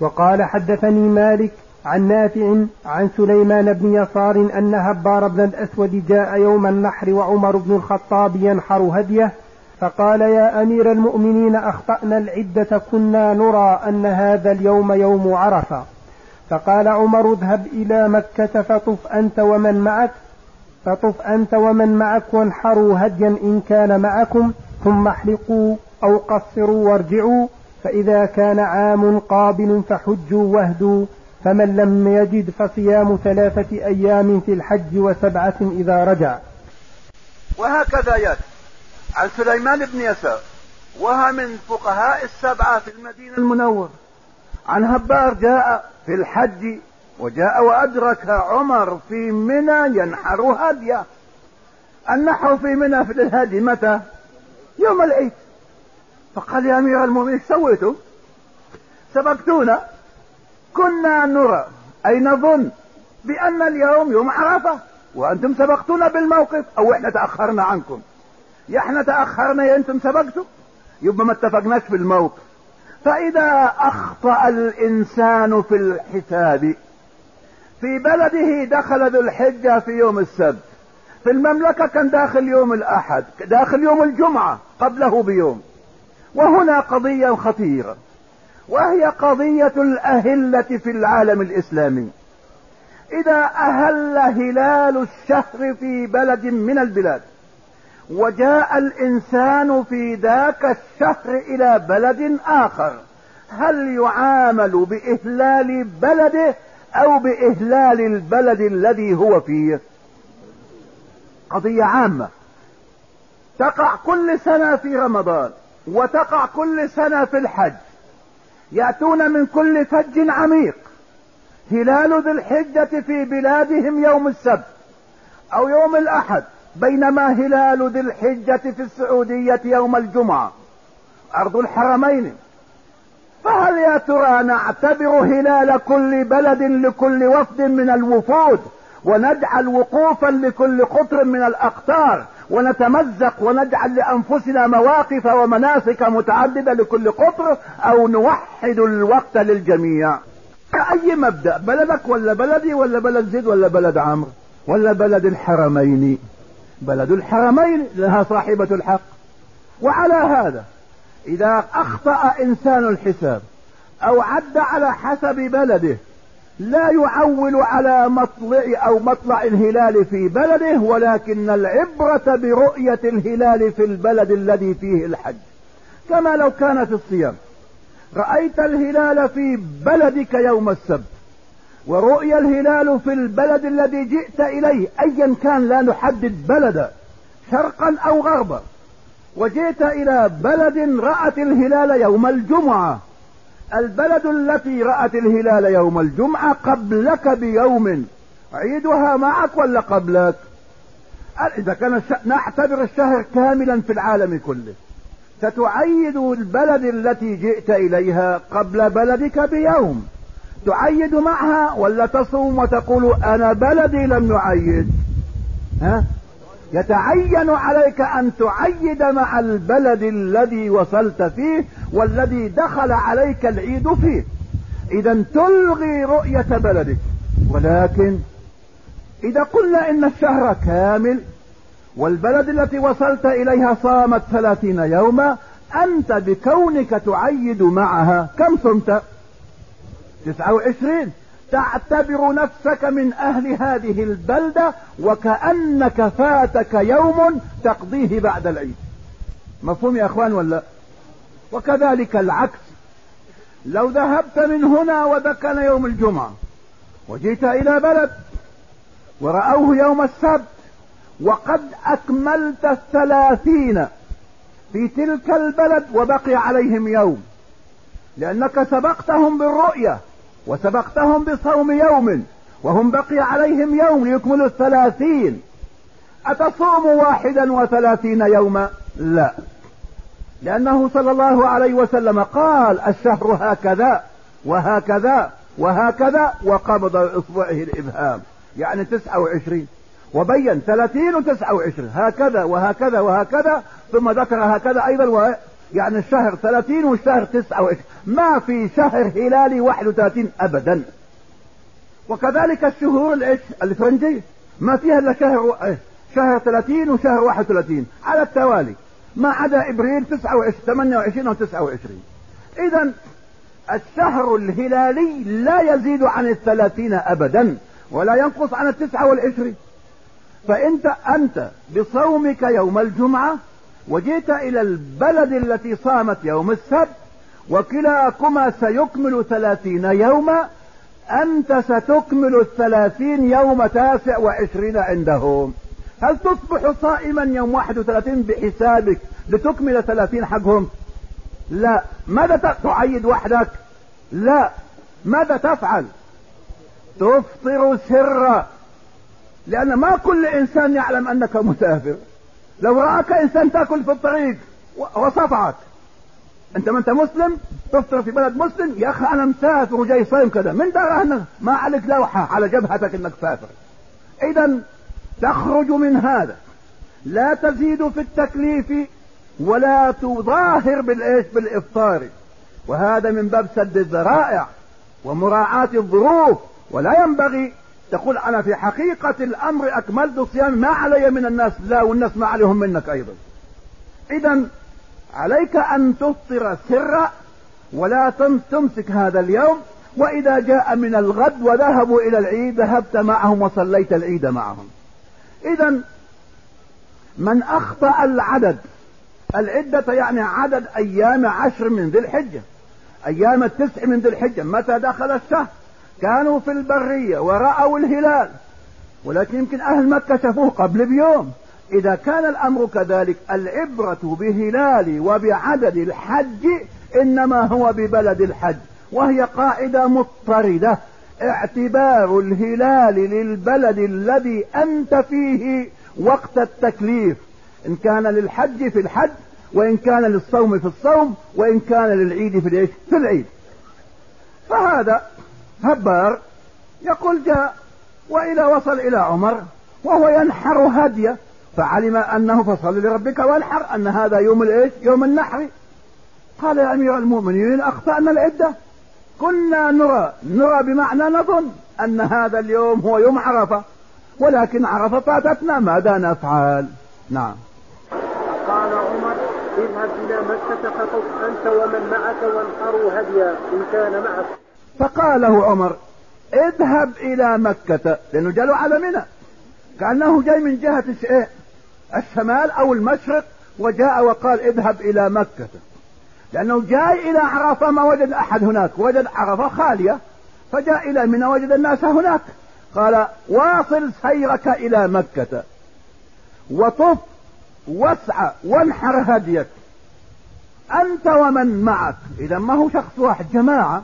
وقال حدثني مالك عن نافع عن سليمان بن يسار أن هبار بن الأسود جاء يوم النحر وعمر بن الخطاب ينحر هديه فقال يا أمير المؤمنين أخطأنا العدة كنا نرى أن هذا اليوم يوم عرفة. فقال عمر اذهب إلى مكة فطف أنت ومن معك فطف أنت ومن معك وانحروا هديا إن كان معكم ثم احلقوا أو قصروا وارجعوا فإذا كان عام قابل فحجوا واهدوا فمن لم يجد فصيام ثلاثة أيام في الحج وسبعة إذا رجع. وهكذا يأتي. عن سليمان بن يسار وها من فقهاء السبعة في المدينة المنورة. عن هبار جاء في الحج وجاء وأدرك عمر في منى ينحر هديه. النحر في منى في الهدي متى؟ يوم العيد. فقال يا أمير المؤمنين سويتم سبقتونا. كنا نرى أي نظن بأن اليوم يوم عرفة. وأنتم سبقتونا بالموقف أو إحنا تأخرنا عنكم. يا إحنا تأخرنا يا أنتم سبقتوا. يبقى ما اتفقناش في الموقف. فإذا أخطأ الإنسان في الحساب في بلده دخل ذو الحجة في يوم السبت. في المملكة كان داخل يوم الأحد داخل يوم الجمعة قبله بيوم. وهنا قضية خطيرة وهي قضية الأهلة في العالم الإسلامي. إذا أهل هلال الشهر في بلد من البلاد وجاء الإنسان في ذاك الشهر إلى بلد آخر هل يعامل بإهلال بلده أو بإهلال البلد الذي هو فيه؟ قضية عامة. تقع كل سنة في رمضان. وتقع كل سنة في الحج. يأتون من كل فج عميق. هلال ذي الحجة في بلادهم يوم السبت أو يوم الأحد بينما هلال ذي الحجة في السعودية يوم الجمعة. أرض الحرمين. فهل يا ترى نعتبر هلال كل بلد لكل وفد من الوفود ونجعل وقوفا لكل قطر من الأقطار ونتمزق ونجعل لأنفسنا مواقف ومناسك متعددة لكل قطر أو نوحد الوقت للجميع. اي مبدأ؟ بلدك ولا بلدي ولا بلد زيد ولا بلد عمرو ولا بلد الحرمين؟ بلد الحرمين لها صاحبة الحق. وعلى هذا إذا أخطأ إنسان الحساب أو عد على حسب بلده لا يعول على مطلع أو مطلع الهلال في بلده ولكن العبرة برؤية الهلال في البلد الذي فيه الحج. كما لو كان في الصيام. رأيت الهلال في بلدك يوم السبت. ورؤي الهلال في البلد الذي جئت إليه ايا كان لا نحدد بلدا شرقا أو غربا. وجئت إلى بلد رأت الهلال يوم الجمعة. البلد التي رأت الهلال يوم الجمعة قبلك بيوم. عيدها معك ولا قبلك؟ إذا كان. نعتبر الشهر كاملا في العالم كله. ستعيد البلد التي جئت إليها قبل بلدك بيوم. تعيد معها ولا تصوم وتقول أنا بلدي لم نعيد؟ ها؟ يتعين عليك أن تعيد مع البلد الذي وصلت فيه والذي دخل عليك العيد فيه. إذا تلغي رؤية بلدك. ولكن إذا قلنا إن الشهر كامل والبلد التي وصلت إليها صامت ثلاثين يوما أنت بكونك تعيد معها. كم صمت؟ تسعة وعشرين. تعتبر نفسك من أهل هذه البلدة وكأنك فاتك يوم تقضيه بعد العيد. مفهوم يا إخوان ولا؟ وكذلك العكس. لو ذهبت من هنا وذا كان يوم الجمعة وجيت إلى بلد ورأوه يوم السبت وقد أكملت الثلاثين في تلك البلد وبقي عليهم يوم لأنك سبقتهم بالرؤية وسبقتهم بصوم يوم وهم بقي عليهم يوم ليكملوا الثلاثين. أتصوم واحدا وثلاثين يوما لا. لأنه صلى الله عليه وسلم قال الشهر هكذا وهكذا وهكذا وقبض اصبعه الإبهام. يعني تسعة وعشرين. وبين ثلاثين وتسعة وعشرين. هكذا وهكذا وهكذا ثم ذكر هكذا أيضا يعني الشهر 30 والشهر 29 ما في شهر هلالي 31 ابدا. وكذلك الشهور الإيش؟ الفرنجية ما فيها إلا شهر إيه؟ شهر 30 وشهر 31 على التوالي. ما عدا إبريل 29 28 أو 29 اذا الشهر الهلالي لا يزيد عن الثلاثين ابدا ولا ينقص عن التسعة والعشرين. فإنت أنت بصومك يوم الجمعة وجئت إلى البلد التي صامت يوم السبت وكلاكما سيكمل ثلاثين يوما أنت ستكمل الثلاثين يوم تاسع وعشرين عندهم. هل تصبح صائما يوم واحد وثلاثين بحسابك لتكمل ثلاثين حقهم؟ لا. ماذا تعيد وحدك؟ لا. ماذا تفعل؟ تفطر سرا لأن ما كل إنسان يعلم أنك مسافر. لو رآك إنسان تأكل في الطريق وصفعك. أنت ما أنت مسلم؟ تفطر في بلد مسلم؟ يا أخي أنا مسافر وجاي صايم كذا. من دار ما عليك لوحة على جبهتك إنك سافر اذا تخرج من هذا. لا تزيد في التكليف ولا تظاهر بالإيش؟ بالإفطار. وهذا من باب سد الذرائع ومراعاة الظروف. ولا ينبغي تقول أنا في حقيقة الأمر أكملت صيام ما علي من الناس لا والناس ما عليهم منك أيضا. اذا عليك أن تفطر سرا ولا تمسك هذا اليوم وإذا جاء من الغد وذهبوا إلى العيد ذهبت معهم وصليت العيد معهم. اذا من أخطأ العدد العدة يعني عدد أيام عشر من ذي الحجة أيام التسع من ذي الحجة متى دخل الشهر؟ كانوا في البرية ورأوا الهلال ولكن يمكن أهل مكة شافوه قبل بيوم. إذا كان الأمر كذلك العبرة بهلال وبعدد الحج إنما هو ببلد الحج وهي قاعدة مضطردة. اعتبار الهلال للبلد الذي أنت فيه وقت التكليف. إن كان للحج في الحج وإن كان للصوم في الصوم وإن كان للعيد في الايش في العيد. فهذا هبار يقول جاء وإلى وصل إلى عمر وهو ينحر هديه فعلم أنه فصل لربك وانحر أن هذا يوم الإيش؟ يوم النحر. قال يا أمير المؤمنين أخطأنا العدة. كنا نرى نرى بمعنى نظن أن هذا اليوم هو يوم عرفة ولكن عرفة فاتتنا ماذا نفعل؟ نعم. قال عمر اذهب إلى مكة فطف أنت ومن معك وانحروا هديا إن كان معك. فقال له عمر اذهب إلى مكة لأنه جاله على منى. كأنه جاي من جهة إيه؟ الشمال أو المشرق وجاء وقال اذهب إلى مكة. لأنه جاي إلى عرفة ما وجد أحد هناك. وجد عرفة خالية فجاء إلى منى وجد الناس هناك. قال واصل سيرك إلى مكة. وطف واسعى وانحر هديك. أنت ومن معك. إذا ما هو شخص واحد جماعة.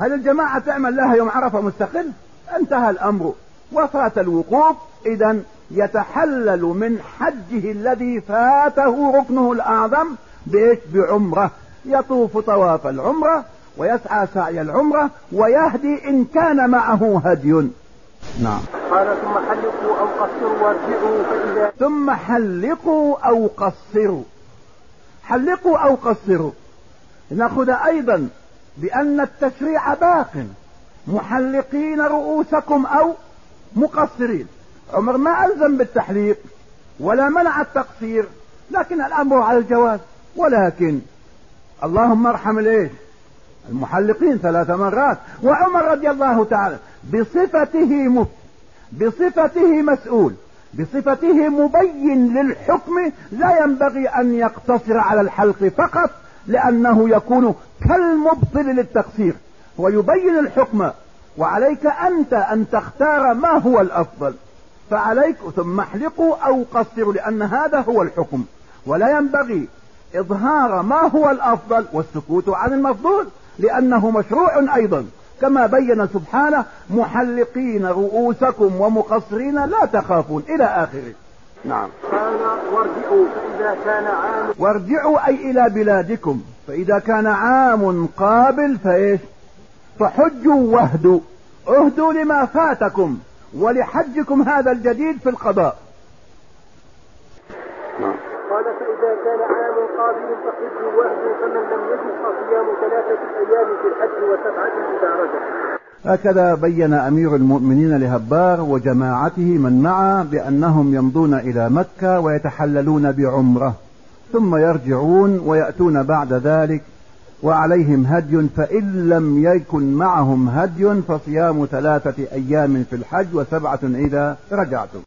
هل الجماعة تعمل لها يوم عرفة مستقل؟ انتهى الأمر. وفات الوقوف اذا يتحلل من حجه الذي فاته ركنه الأعظم بإيش؟ بعمرة. يطوف طواف العمرة ويسعى سعي العمرة ويهدي إن كان معه هدي. نعم. قال ثم حلقوا أو قصروا وارجعوا فاذا ثم حلقوا أو قصروا. حلقوا أو قصروا. نأخذ أيضا بأن التشريع باق. محلقين رؤوسكم أو مقصرين. عمر ما ألزم بالتحليق ولا منع التقصير لكن الأمر على الجواز. ولكن اللهم ارحم الايش المحلقين ثلاث مرات. وعمر رضي الله تعالى بصفته مف بصفته مسؤول بصفته مبين للحكم لا ينبغي أن يقتصر على الحلق فقط لأنه يكون كالمبطل للتقصير ويبين الحكم وعليك أنت أن تختار ما هو الأفضل. فعليك ثم احلقوا أو قصروا لأن هذا هو الحكم. ولا ينبغي إظهار ما هو الأفضل والسكوت عن المفضول لأنه مشروع أيضا. كما بين سبحانه محلقين رؤوسكم ومقصرين لا تخافون. إلى آخره. نعم. قال وارجعوا فإذا كان عام. وارجعوا أي إلى بلادكم. فإذا كان عام قابل فإيش؟ فحجوا واهدوا. اهدوا لما فاتكم ولحجكم هذا الجديد في القضاء. نعم. قال فإذا كان عام قابل فحج وهد فمن لم يجد فصيام ثلاثة أيام في الحج وسبعة إذا رجع. هكذا بين أمير المؤمنين لهبار وجماعته من معه بأنهم يمضون إلى مكة ويتحللون بعمرة ثم يرجعون ويأتون بعد ذلك وعليهم هدي فإن لم يكن معهم هدي فصيام ثلاثة أيام في الحج وسبعة إذا رجعتم.